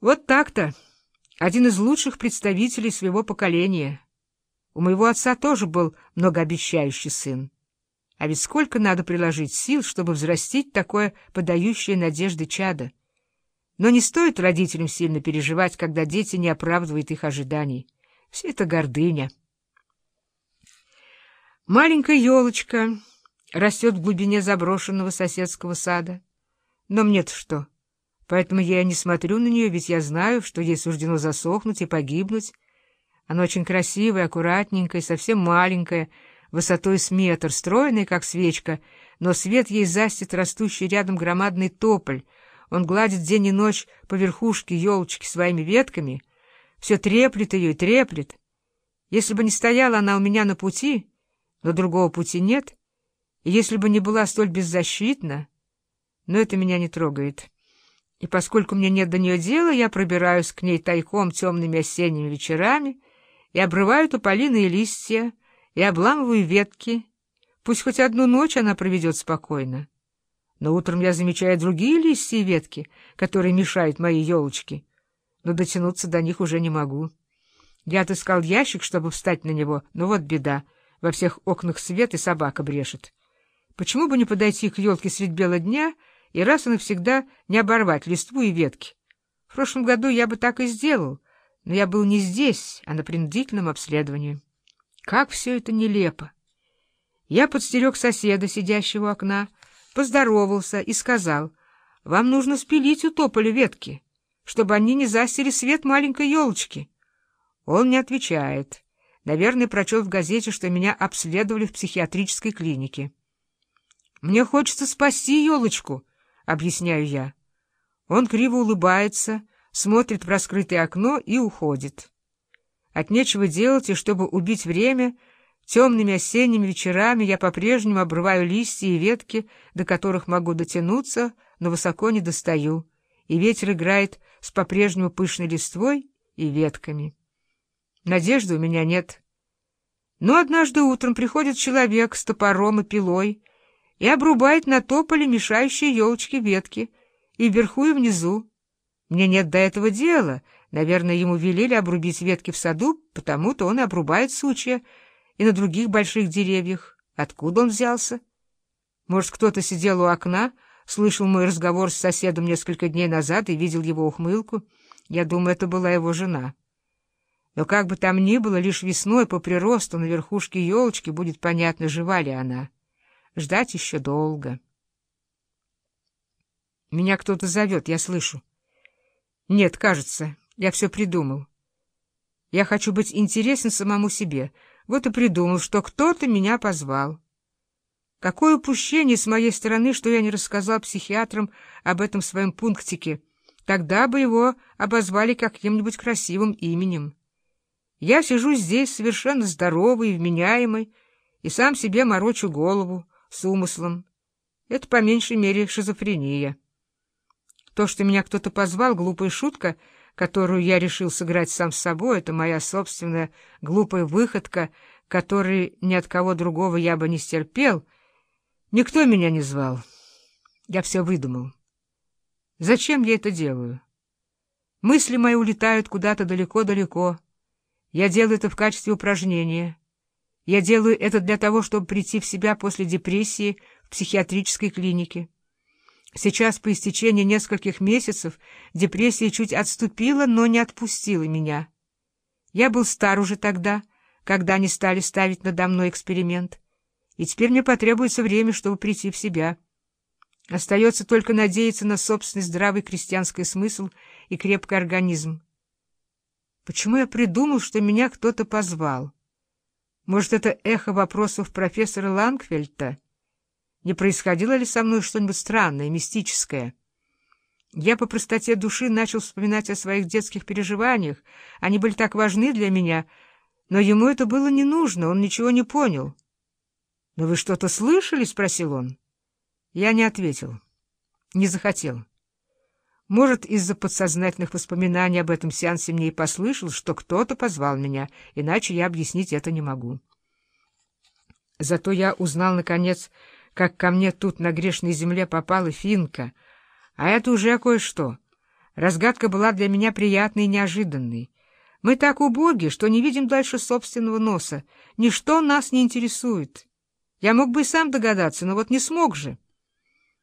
Вот так-то. Один из лучших представителей своего поколения. У моего отца тоже был многообещающий сын. А ведь сколько надо приложить сил, чтобы взрастить такое подающее надежды чадо. Но не стоит родителям сильно переживать, когда дети не оправдывают их ожиданий. Все это гордыня. Маленькая елочка растет в глубине заброшенного соседского сада. Но мне-то что? Поэтому я не смотрю на нее, ведь я знаю, что ей суждено засохнуть и погибнуть. Она очень красивая, аккуратненькая, совсем маленькая, высотой с метр, стройная, как свечка, но свет ей застит растущий рядом громадный тополь. Он гладит день и ночь по верхушке елочки своими ветками, все треплет ее и треплет. Если бы не стояла она у меня на пути, но другого пути нет, и если бы не была столь беззащитна, но это меня не трогает. И поскольку мне нет до нее дела, я пробираюсь к ней тайком темными осенними вечерами и обрываю тополиные листья, и обламываю ветки. Пусть хоть одну ночь она проведет спокойно. Но утром я замечаю другие листья и ветки, которые мешают моей елочке, но дотянуться до них уже не могу. Я отыскал ящик, чтобы встать на него, но вот беда. Во всех окнах свет, и собака брешет. Почему бы не подойти к елке средь бела дня — и раз и навсегда не оборвать листву и ветки. В прошлом году я бы так и сделал, но я был не здесь, а на принудительном обследовании. Как все это нелепо! Я подстерег соседа, сидящего у окна, поздоровался и сказал, «Вам нужно спилить у тополя ветки, чтобы они не застили свет маленькой елочки». Он не отвечает. Наверное, прочел в газете, что меня обследовали в психиатрической клинике. «Мне хочется спасти елочку», объясняю я. Он криво улыбается, смотрит в раскрытое окно и уходит. От нечего делать, и чтобы убить время, темными осенними вечерами я по-прежнему обрываю листья и ветки, до которых могу дотянуться, но высоко не достаю, и ветер играет с по-прежнему пышной листвой и ветками. Надежды у меня нет. Но однажды утром приходит человек с топором и пилой, и обрубает на тополе мешающие елочки ветки, и вверху, и внизу. Мне нет до этого дела. Наверное, ему велели обрубить ветки в саду, потому-то он и обрубает сучья, и на других больших деревьях. Откуда он взялся? Может, кто-то сидел у окна, слышал мой разговор с соседом несколько дней назад и видел его ухмылку? Я думаю, это была его жена. Но как бы там ни было, лишь весной по приросту на верхушке елочки будет понятно, жива ли она. Ждать еще долго. Меня кто-то зовет, я слышу. Нет, кажется, я все придумал. Я хочу быть интересен самому себе. Вот и придумал, что кто-то меня позвал. Какое упущение с моей стороны, что я не рассказал психиатрам об этом своем пунктике. Тогда бы его обозвали каким-нибудь красивым именем. Я сижу здесь совершенно здоровый и вменяемый, и сам себе морочу голову, с умыслом. Это по меньшей мере шизофрения. То, что меня кто-то позвал, глупая шутка, которую я решил сыграть сам с собой, это моя собственная глупая выходка, которой ни от кого другого я бы не стерпел. Никто меня не звал. Я все выдумал. Зачем я это делаю? Мысли мои улетают куда-то далеко-далеко. Я делаю это в качестве упражнения. Я делаю это для того, чтобы прийти в себя после депрессии в психиатрической клинике. Сейчас, по истечении нескольких месяцев, депрессия чуть отступила, но не отпустила меня. Я был стар уже тогда, когда они стали ставить надо мной эксперимент, и теперь мне потребуется время, чтобы прийти в себя. Остается только надеяться на собственный здравый крестьянский смысл и крепкий организм. Почему я придумал, что меня кто-то позвал? Может, это эхо вопросов профессора Лангфельта? Не происходило ли со мной что-нибудь странное, мистическое? Я по простоте души начал вспоминать о своих детских переживаниях. Они были так важны для меня, но ему это было не нужно, он ничего не понял. — Но вы что-то слышали? — спросил он. Я не ответил. Не захотел. Может, из-за подсознательных воспоминаний об этом сеансе мне и послышал, что кто-то позвал меня, иначе я объяснить это не могу. Зато я узнал, наконец, как ко мне тут на грешной земле попала финка, а это уже кое-что. Разгадка была для меня приятной и неожиданной. Мы так убоги, что не видим дальше собственного носа. Ничто нас не интересует. Я мог бы и сам догадаться, но вот не смог же.